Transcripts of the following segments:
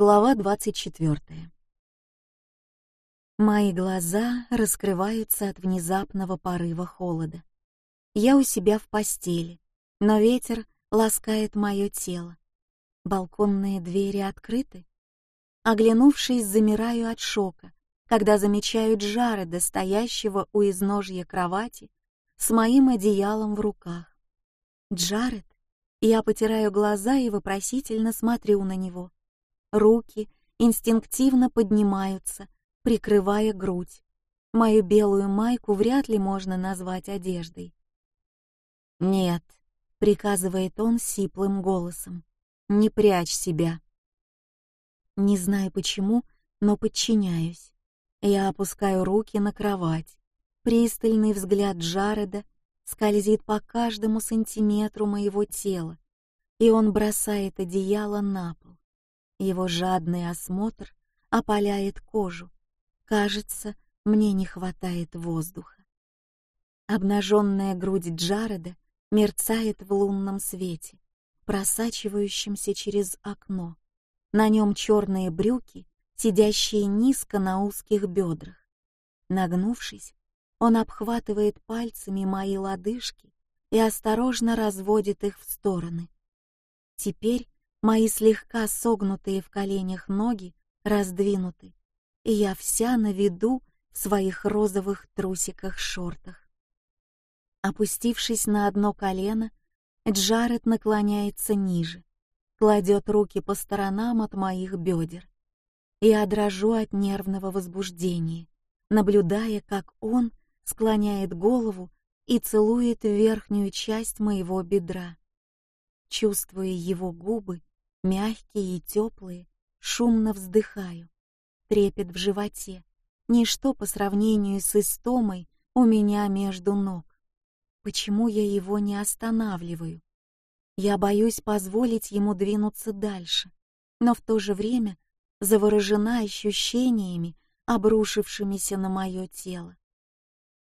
Глава 24. Мои глаза раскрываются от внезапного порыва холода. Я у себя в постели, но ветер ласкает мое тело. Балконные двери открыты. Оглянувшись, замираю от шока, когда замечаю Джареда, стоящего у изножья кровати, с моим одеялом в руках. Джаред? Я потираю глаза и вопросительно смотрю на него. Руки инстинктивно поднимаются, прикрывая грудь. Мою белую майку вряд ли можно назвать одеждой. «Нет», — приказывает он сиплым голосом, — «не прячь себя». Не знаю почему, но подчиняюсь. Я опускаю руки на кровать. Пристальный взгляд Джареда скользит по каждому сантиметру моего тела, и он бросает одеяло на пол. Его жадный осмотр опаляет кожу. Кажется, мне не хватает воздуха. Обнаженная грудь Джареда мерцает в лунном свете, просачивающемся через окно. На нем черные брюки, сидящие низко на узких бедрах. Нагнувшись, он обхватывает пальцами мои лодыжки и осторожно разводит их в стороны. Теперь Мои слегка согнутые в коленях ноги раздвинуты, и я вся на виду в своих розовых трусиках-шортах. Опустившись на одно колено, Джаред наклоняется ниже, кладет руки по сторонам от моих бедер. Я дрожу от нервного возбуждения, наблюдая, как он склоняет голову и целует верхнюю часть моего бедра. Чувствуя его губы, мягкие и теплые, шумно вздыхаю. Трепет в животе. Ничто по сравнению с истомой у меня между ног. Почему я его не останавливаю? Я боюсь позволить ему двинуться дальше, но в то же время заворожена ощущениями, обрушившимися на мое тело.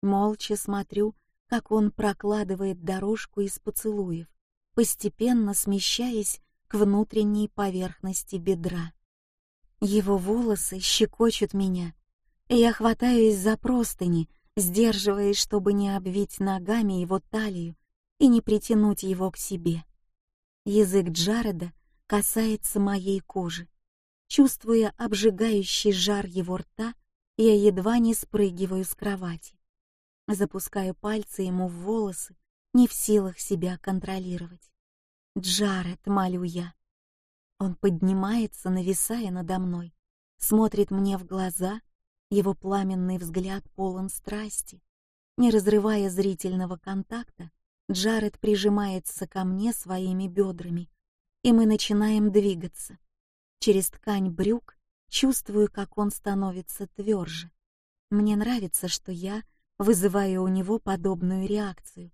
Молча смотрю, как он прокладывает дорожку из поцелуев, постепенно смещаясь к внутренней поверхности бедра. Его волосы щекочут меня, я хватаюсь за простыни, сдерживаясь, чтобы не обвить ногами его талию и не притянуть его к себе. Язык Джареда касается моей кожи. Чувствуя обжигающий жар его рта, я едва не спрыгиваю с кровати. Запускаю пальцы ему в волосы, не в силах себя контролировать. Джаред, молю я. Он поднимается, нависая надо мной, смотрит мне в глаза, его пламенный взгляд полон страсти. Не разрывая зрительного контакта, Джаред прижимается ко мне своими бедрами, и мы начинаем двигаться. Через ткань брюк чувствую, как он становится тверже. Мне нравится, что я вызываю у него подобную реакцию.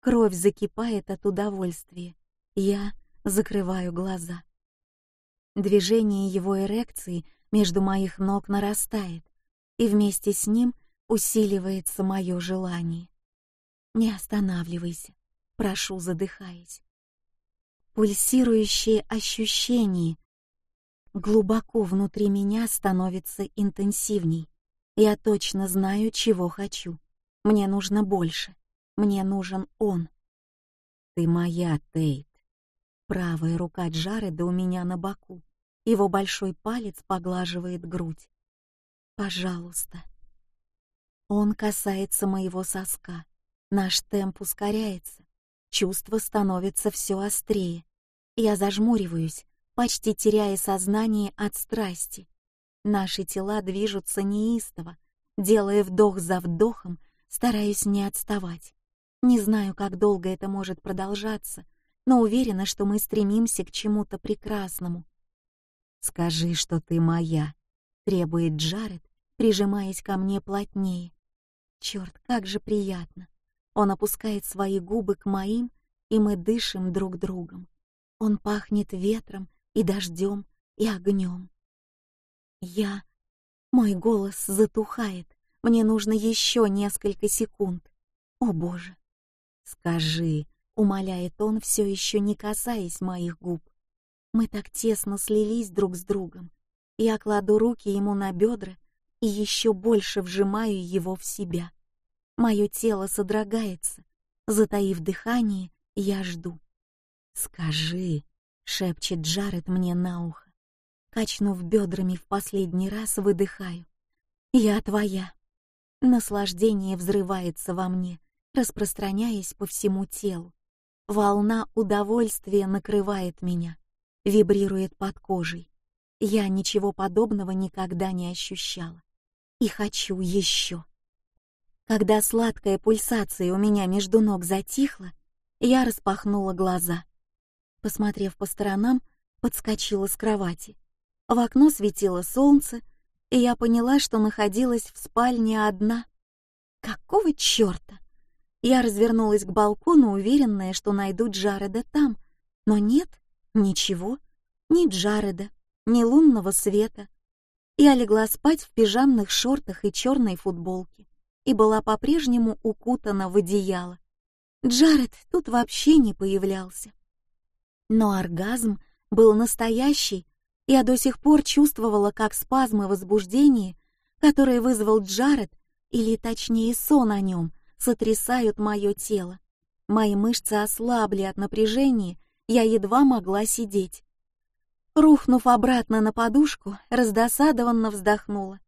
Кровь закипает от удовольствия. Я закрываю глаза. Движение его эрекции между моих ног нарастает, и вместе с ним усиливается мое желание. Не останавливайся, прошу, задыхаясь. Пульсирующее ощущение глубоко внутри меня становится интенсивней. Я точно знаю, чего хочу. Мне нужно больше. Мне нужен он. Ты моя, Тейт. Правая рука Джареда у меня на боку. Его большой палец поглаживает грудь. Пожалуйста. Он касается моего соска. Наш темп ускоряется. Чувство становится все острее. Я зажмуриваюсь, почти теряя сознание от страсти. Наши тела движутся неистово, делая вдох за вдохом, стараюсь не отставать. Не знаю, как долго это может продолжаться, но уверена, что мы стремимся к чему-то прекрасному. «Скажи, что ты моя», — требует Джаред, прижимаясь ко мне плотнее. Черт, как же приятно. Он опускает свои губы к моим, и мы дышим друг другом. Он пахнет ветром и дождем и огнем. Я... Мой голос затухает. Мне нужно еще несколько секунд. О, Боже! Скажи, умоляет он, все еще не касаясь моих губ. Мы так тесно слились друг с другом. Я кладу руки ему на бедра и еще больше вжимаю его в себя. Мое тело содрогается. Затаив дыхание, я жду. «Скажи», — шепчет Джаред мне на ухо. Качнув бедрами в последний раз, выдыхаю. «Я твоя». Наслаждение взрывается во мне, распространяясь по всему телу. Волна удовольствия накрывает меня, вибрирует под кожей. Я ничего подобного никогда не ощущала. И хочу еще. Когда сладкая пульсация у меня между ног затихла, я распахнула глаза. Посмотрев по сторонам, подскочила с кровати. В окно светило солнце, и я поняла, что находилась в спальне одна. Какого чёрта? Я развернулась к балкону, уверенная, что найду Джареда там. Но нет, ничего, ни Джареда, ни лунного света. Я легла спать в пижамных шортах и черной футболке и была по-прежнему укутана в одеяло. Джаред тут вообще не появлялся. Но оргазм был настоящий, я до сих пор чувствовала, как спазмы возбуждения, которые вызвал Джаред, или точнее сон о нем, сотрясают мое тело. Мои мышцы ослабли от напряжения, я едва могла сидеть. Рухнув обратно на подушку, раздосадованно вздохнула.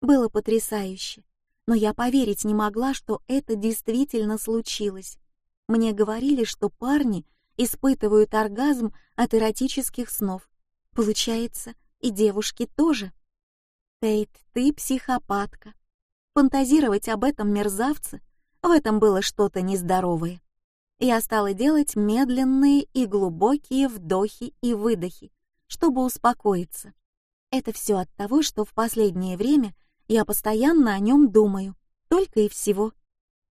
Было потрясающе, но я поверить не могла, что это действительно случилось. Мне говорили, что парни испытывают оргазм от эротических снов. Получается, и девушки тоже. Тейт, ты психопатка. Фантазировать об этом мерзавце в этом было что-то нездоровое. Я стала делать медленные и глубокие вдохи и выдохи, чтобы успокоиться. Это все от того, что в последнее время я постоянно о нем думаю, только и всего.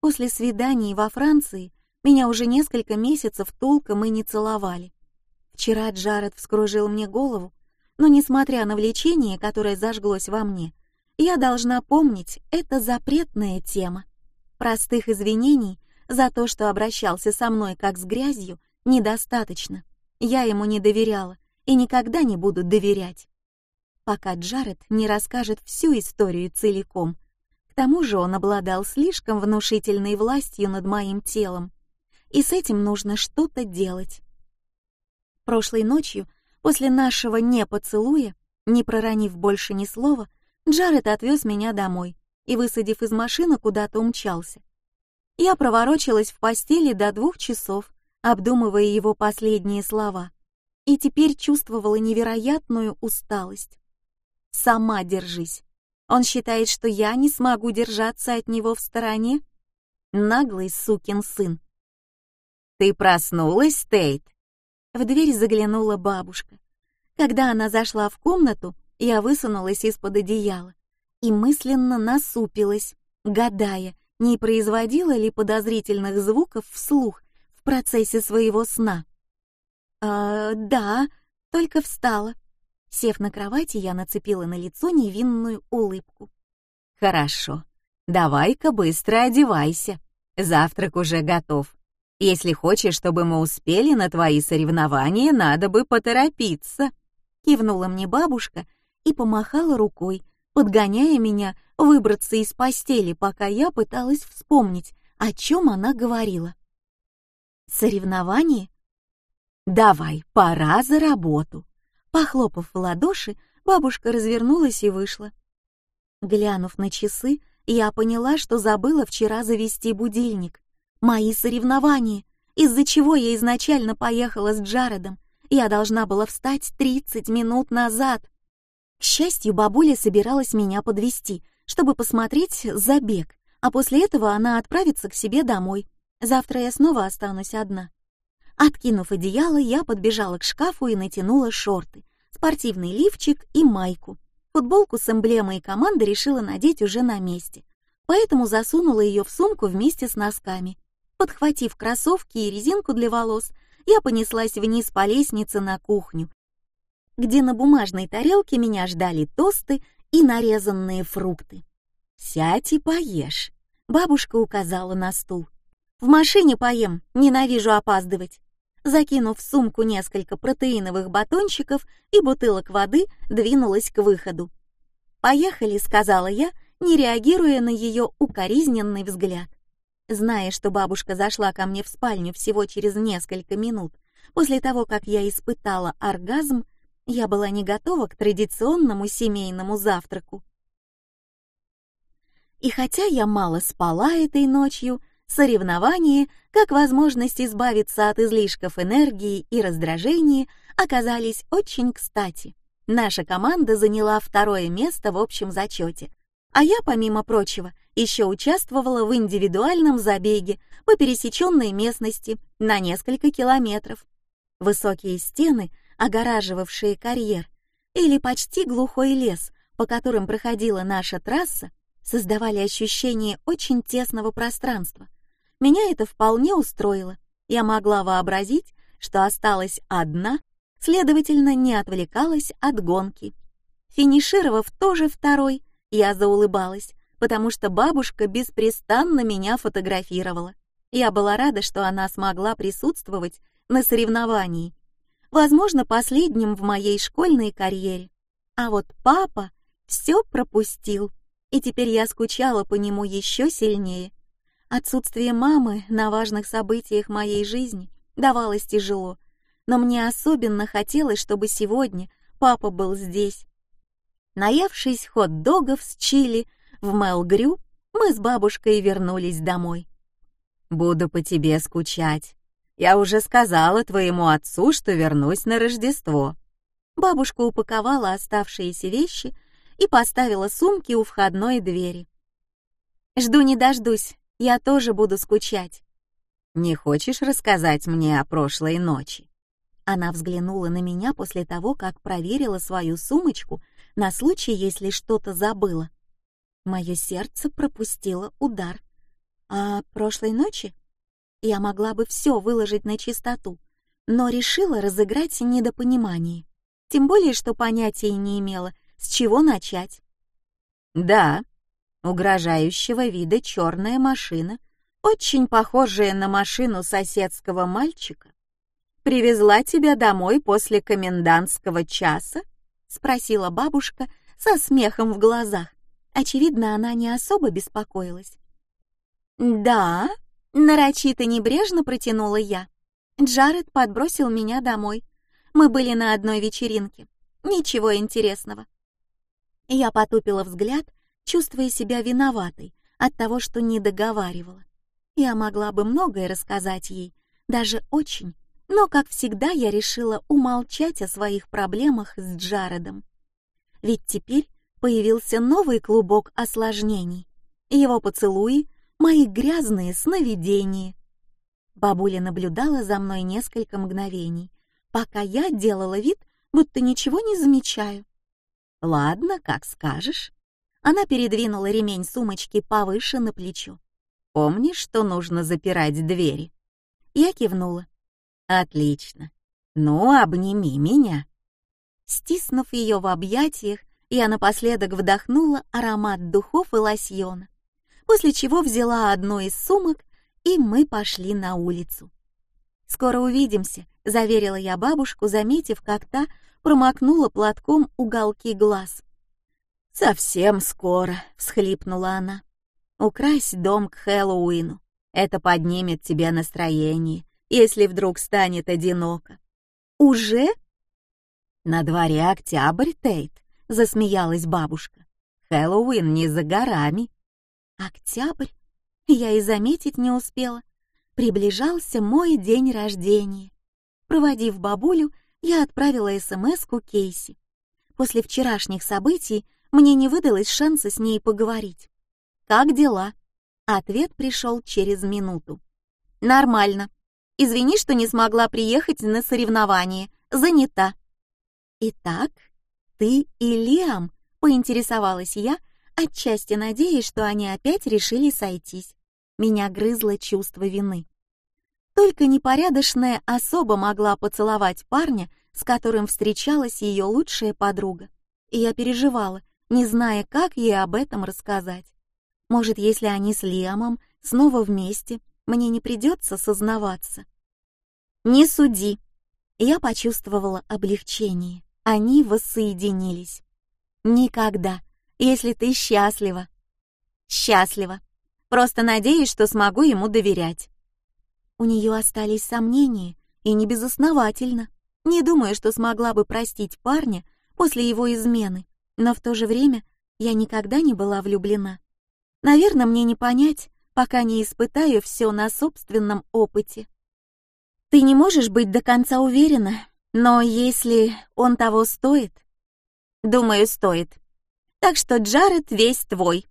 После свиданий во Франции меня уже несколько месяцев толком и не целовали. Вчера Джаред вскружил мне голову, но несмотря на влечение, которое зажглось во мне, я должна помнить, это запретная тема. Простых извинений за то, что обращался со мной как с грязью, недостаточно. Я ему не доверяла и никогда не буду доверять. Пока Джаред не расскажет всю историю целиком. К тому же он обладал слишком внушительной властью над моим телом, и с этим нужно что-то делать. Прошлой ночью, после нашего не поцелуя, не проронив больше ни слова, Джаред отвез меня домой и, высадив из машины, куда-то умчался. Я проворочилась в постели до двух часов, обдумывая его последние слова, и теперь чувствовала невероятную усталость. «Сама держись. Он считает, что я не смогу держаться от него в стороне? Наглый сукин сын». «Ты проснулась, Тейт?» В дверь заглянула бабушка. Когда она зашла в комнату, я высунулась из-под одеяла и мысленно насупилась, гадая, не производила ли подозрительных звуков вслух в процессе своего сна. «А, да, только встала». Сев на кровати, я нацепила на лицо невинную улыбку. «Хорошо, давай-ка быстро одевайся. Завтрак уже готов. Если хочешь, чтобы мы успели на твои соревнования, надо бы поторопиться». Кивнула мне бабушка и помахала рукой, подгоняя меня выбраться из постели, пока я пыталась вспомнить, о чем она говорила. Соревнование? Давай, пора за работу. Похлопав в ладоши, бабушка развернулась и вышла. Глянув на часы, я поняла, что забыла вчера завести будильник. Мои соревнования, из-за чего я изначально поехала с Джаредом. Я должна была встать 30 минут назад. К счастью, бабуля собиралась меня подвести, чтобы посмотреть забег, а после этого она отправится к себе домой. Завтра я снова останусь одна. Откинув одеяло, я подбежала к шкафу и натянула шорты, спортивный лифчик и майку. Футболку с эмблемой команды решила надеть уже на месте, поэтому засунула ее в сумку вместе с носками. Подхватив кроссовки и резинку для волос, я понеслась вниз по лестнице на кухню, где на бумажной тарелке меня ждали тосты и нарезанные фрукты. «Сядь и поешь», — бабушка указала на стул. «В машине поем, ненавижу опаздывать». закинув в сумку несколько протеиновых батончиков и бутылок воды, двинулась к выходу. «Поехали», — сказала я, не реагируя на ее укоризненный взгляд. Зная, что бабушка зашла ко мне в спальню всего через несколько минут после того, как я испытала оргазм, я была не готова к традиционному семейному завтраку. И хотя я мало спала этой ночью, соревнования, как возможность избавиться от излишков энергии и раздражения, оказались очень кстати. Наша команда заняла второе место в общем зачете, а я, помимо прочего, еще участвовала в индивидуальном забеге по пересеченной местности на несколько километров. Высокие стены, огораживавшие карьер, или почти глухой лес, по которым проходила наша трасса, создавали ощущение очень тесного пространства. Меня это вполне устроило. Я могла вообразить, что осталась одна, следовательно, не отвлекалась от гонки. Финишировав тоже второй, я заулыбалась, потому что бабушка беспрестанно меня фотографировала. Я была рада, что она смогла присутствовать на соревновании, возможно, последнем в моей школьной карьере. А вот папа все пропустил и теперь я скучала по нему еще сильнее. Отсутствие мамы на важных событиях моей жизни давалось тяжело, но мне особенно хотелось, чтобы сегодня папа был здесь. Наевшись хот-догов с чили в Мелгрю, мы с бабушкой вернулись домой. «Буду по тебе скучать. Я уже сказала твоему отцу, что вернусь на Рождество». Бабушка упаковала оставшиеся вещи и поставила сумки у входной двери. «Жду не дождусь, я тоже буду скучать». «Не хочешь рассказать мне о прошлой ночи?» Она взглянула на меня после того, как проверила свою сумочку на случай, если что-то забыла. Мое сердце пропустило удар. А прошлой ночи я могла бы все выложить на чистоту, но решила разыграть недопонимание. Тем более, что понятия не имела, с чего начать? Да, угрожающего вида черная машина, очень похожая на машину соседского мальчика, привезла тебя домой после комендантского часа? спросила бабушка со смехом в глазах. Очевидно, она не особо беспокоилась. Да, нарочито небрежно протянула я. Джаред подбросил меня домой. Мы были на одной вечеринке. Ничего интересного. Я потупила взгляд, чувствуя себя виноватой от того, что не договаривала. Я могла бы многое рассказать ей, даже очень, но, как всегда, я решила умолчать о своих проблемах с Джаредом. Ведь теперь появился новый клубок осложнений. Его поцелуи, мои грязные сновидения. Бабуля наблюдала за мной несколько мгновений, пока я делала вид, будто ничего не замечаю. Ладно, как скажешь. Она передвинула ремень сумочки повыше на плечо. Помнишь, что нужно запирать двери? Я кивнула. Отлично. Ну, обними меня. Стиснув ее в объятиях, я напоследок вдохнула аромат духов и лосьона, после чего взяла одну из сумок, и мы пошли на улицу. «Скоро увидимся», — заверила я бабушку, заметив, как та промокнула платком уголки глаз. «Совсем скоро», — всхлипнула она. «Укрась дом к Хэллоуину. Это поднимет тебе настроение, если вдруг станет одиноко». «Уже?» «На дворе октябрь, Тейт», — засмеялась бабушка. «Хэллоуин не за горами». «Октябрь?» Я и заметить не успела. Приближался мой день рождения. Проводив бабулю, я отправила СМС-ку Кейси. После вчерашних событий мне не выдалось шанса с ней поговорить. «Как дела?» Ответ пришел через минуту. «Нормально. Извини, что не смогла приехать на соревнование. Занята». «Итак, ты и Лиам?» — поинтересовалась я, отчасти надеясь, что они опять решили сойтись. Меня грызло чувство вины. Только непорядочная особа могла поцеловать парня, с которым встречалась ее лучшая подруга. И я переживала, не зная, как ей об этом рассказать. Может, если они с Лиамом снова вместе, мне не придется сознаваться. Не суди. Я почувствовала облегчение. Они воссоединились. Никогда, если ты счастлива. Счастлива. Просто надеюсь, что смогу ему доверять. У нее остались сомнения, и не безосновательно. Не думаю, что смогла бы простить парня после его измены, но в то же время я никогда не была влюблена. Наверное, мне не понять, пока не испытаю все на собственном опыте. Ты не можешь быть до конца уверена, но если он того стоит... Думаю, стоит. Так что Джаред весь твой.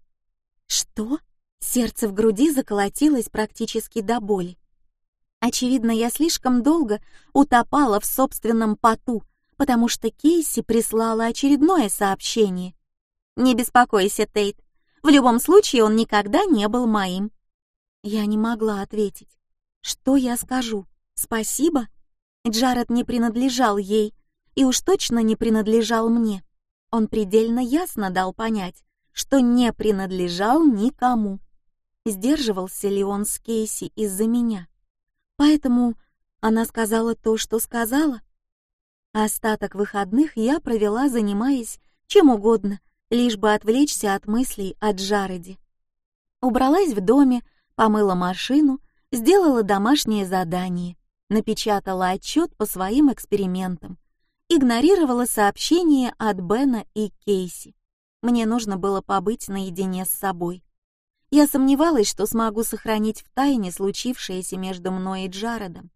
Что? Сердце в груди заколотилось практически до боли. Очевидно, я слишком долго утопала в собственном поту, потому что Кейси прислала очередное сообщение. «Не беспокойся, Тейт. В любом случае он никогда не был моим». Я не могла ответить. Что я скажу? Спасибо? Джаред не принадлежал ей, и уж точно не принадлежал мне. Он предельно ясно дал понять, что не принадлежал никому. Сдерживался ли он с Кейси из-за меня? Поэтому она сказала то, что сказала. Остаток выходных я провела, занимаясь чем угодно, лишь бы отвлечься от мыслей о Джареде. Убралась в доме, помыла машину, сделала домашнее задание, напечатала отчет по своим экспериментам, игнорировала сообщения от Бена и Кейси. Мне нужно было побыть наедине с собой. Я сомневалась, что смогу сохранить в тайне случившееся между мной и Джаредом.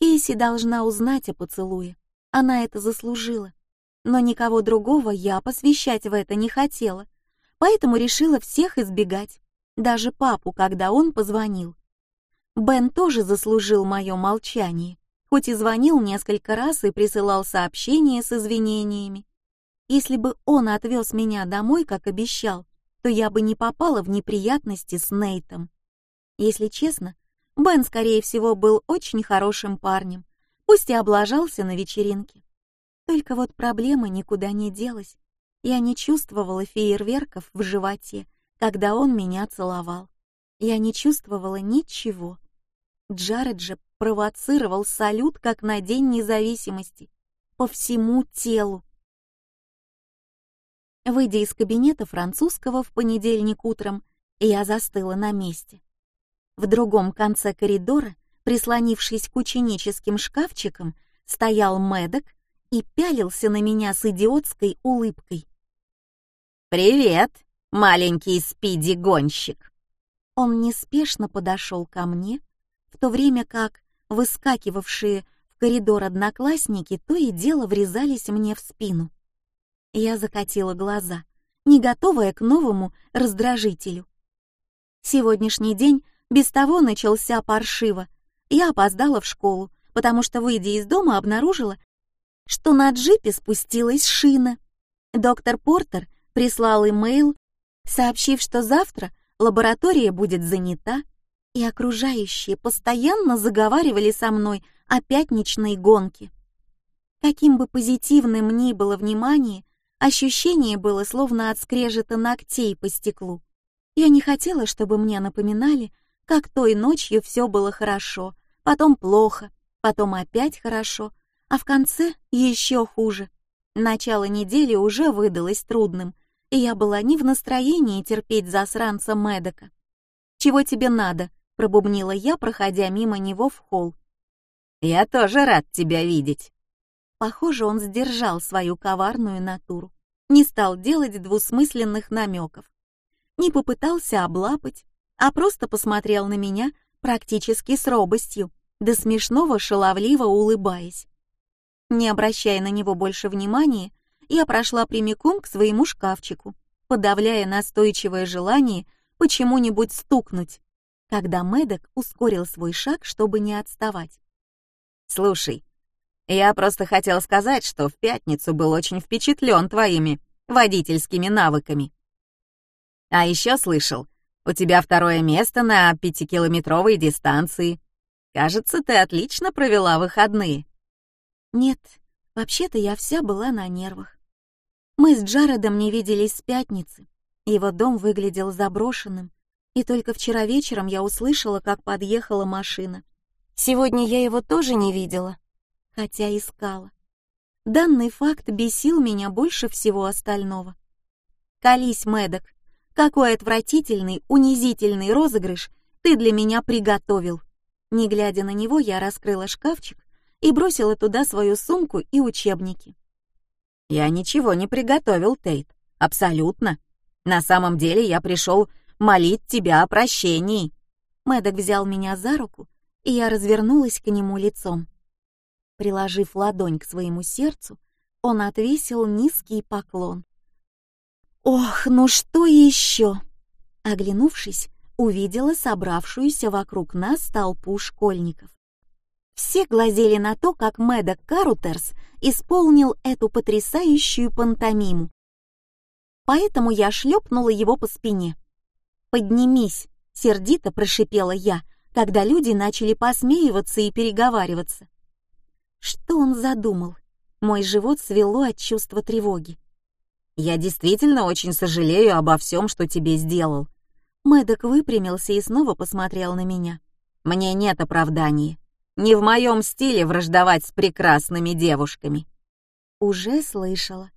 Кейси должна узнать о поцелуе. Она это заслужила. Но никого другого я посвящать в это не хотела, поэтому решила всех избегать, даже папу, когда он позвонил. Бен тоже заслужил мое молчание, хоть и звонил несколько раз и присылал сообщения с извинениями. Если бы он отвез меня домой, как обещал, то я бы не попала в неприятности с Нейтом. Если честно, Бен, скорее всего, был очень хорошим парнем, пусть и облажался на вечеринке. Только вот проблема никуда не делась. Я не чувствовала фейерверков в животе, когда он меня целовал. Я не чувствовала ничего. Джаред же провоцировал салют, как на День независимости, по всему телу. Выйдя из кабинета французского в понедельник утром, я застыла на месте. В другом конце коридора, прислонившись к ученическим шкафчикам, стоял Мэддок и пялился на меня с идиотской улыбкой. «Привет, маленький спиди-гонщик!» Он неспешно подошел ко мне, в то время как выскакивавшие в коридор одноклассники то и дело врезались мне в спину. Я закатила глаза, не готовая к новому раздражителю. Сегодняшний день без того начался паршиво. Я опоздала в школу, потому что, выйдя из дома, обнаружила, что на джипе спустилась шина. Доктор Портер прислал имейл, сообщив, что завтра лаборатория будет занята, и окружающие постоянно заговаривали со мной о пятничной гонке. Каким бы позитивным ни было внимание, Ощущение было словно от скрежета ногтей по стеклу. Я не хотела, чтобы мне напоминали, как той ночью все было хорошо, потом плохо, потом опять хорошо, а в конце еще хуже. Начало недели уже выдалось трудным, и я была не в настроении терпеть засранца Медока. «Чего тебе надо?» — пробубнила я, проходя мимо него в холл. «Я тоже рад тебя видеть». Похоже, он сдержал свою коварную натуру, не стал делать двусмысленных намеков, не попытался облапать, а просто посмотрел на меня практически с робостью, до смешного шаловливо улыбаясь. Не обращая на него больше внимания, я прошла прямиком к своему шкафчику, подавляя настойчивое желание почему-нибудь стукнуть, когда Мэддок ускорил свой шаг, чтобы не отставать. «Слушай, я просто хотел сказать, что в пятницу был очень впечатлен твоими водительскими навыками. А еще слышал, у тебя второе место на пятикилометровой дистанции. Кажется, ты отлично провела выходные. Нет, вообще-то я вся была на нервах. Мы с Джаредом не виделись с пятницы. Его дом выглядел заброшенным, и только вчера вечером я услышала, как подъехала машина. Сегодня я его тоже не видела, хотя искала. Данный факт бесил меня больше всего остального. Колись, Мэддок, какой отвратительный, унизительный розыгрыш ты для меня приготовил. Не глядя на него, я раскрыла шкафчик и бросила туда свою сумку и учебники. Я ничего не приготовил, Тейт. Абсолютно. На самом деле я пришел молить тебя о прощении. Мэддок взял меня за руку, и я развернулась к нему лицом. Приложив ладонь к своему сердцу, он отвесил низкий поклон. Ох, ну что еще? Оглянувшись, увидела собравшуюся вокруг нас толпу школьников. Все глазели на то, как Мэддок Карутерс исполнил эту потрясающую пантомиму. Поэтому я шлепнула его по спине. «Поднимись!» — сердито прошипела я, когда люди начали посмеиваться и переговариваться. Что он задумал? Мой живот свело от чувства тревоги. «Я действительно очень сожалею обо всем, что тебе сделал». Мэддок выпрямился и снова посмотрел на меня. «Мне нет оправданий. Не в моем стиле враждовать с прекрасными девушками». «Уже слышала.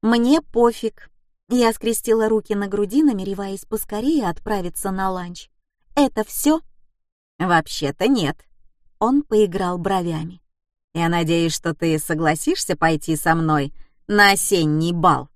Мне пофиг. Я скрестила руки на груди, намереваясь поскорее отправиться на ланч. «Это все?» «Вообще-то нет». Он поиграл бровями. «Я надеюсь, что ты согласишься пойти со мной на осенний бал».